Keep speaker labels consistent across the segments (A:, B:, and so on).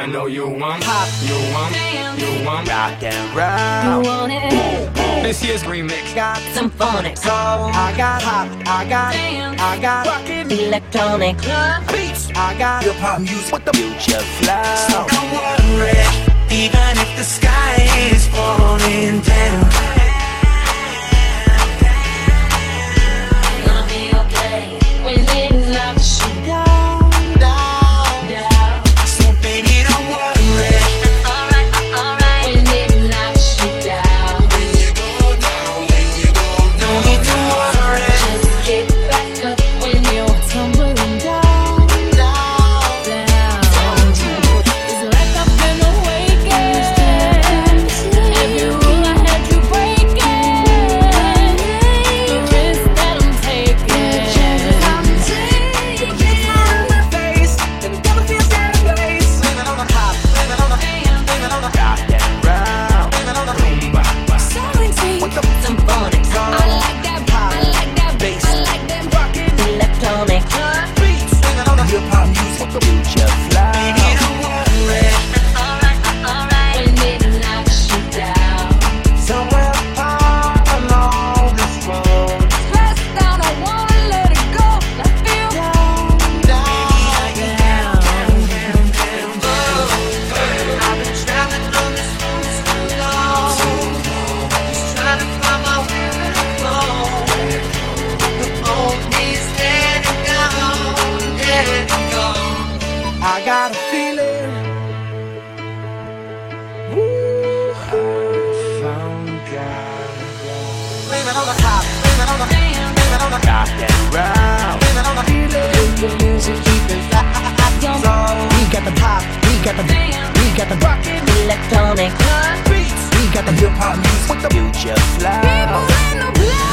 A: I know you want pop, you want, you want rock and roll.
B: You want it?
A: This year's remix got
B: Some phonics.
A: soul. I got pop, I got, I got rockin'
B: Electronic.
A: beats. I got hip hop music with the future flow.
C: Don't worry, even if the sky
B: I
A: got a feeling. Ooh, I found God.
C: On the top, living on the, living on the,
A: Rock and roll.
C: on the
A: Feeling the music keeping so We got the pop, we got the, we got the rockin'
B: Electronic.
A: beats. We got the hip hop music with the future flow.
B: in the.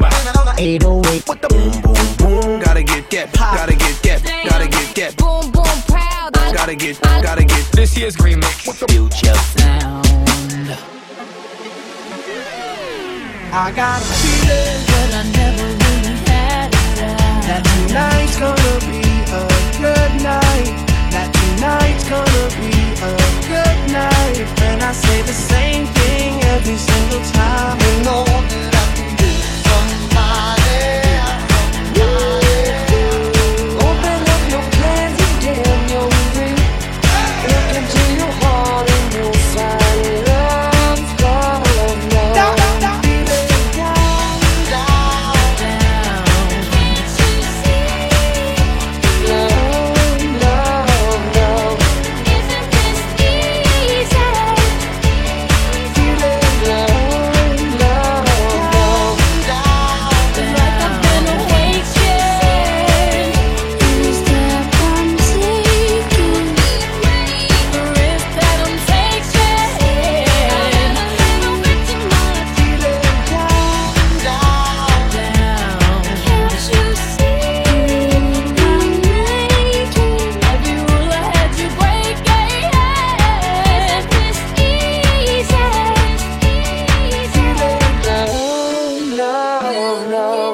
B: rumba. 808 with the
C: boom boom
B: boom. Gotta get that, gotta get that, gotta get
C: that.
A: Boom boom proud. Gotta get, gotta
C: get this year's
B: remix
A: with the future sound. I got a feeling that I never really had that tonight's gonna
B: be a good night.
A: That tonight's gonna be a good night. And I say
B: the
A: same thing every single
B: time. of love.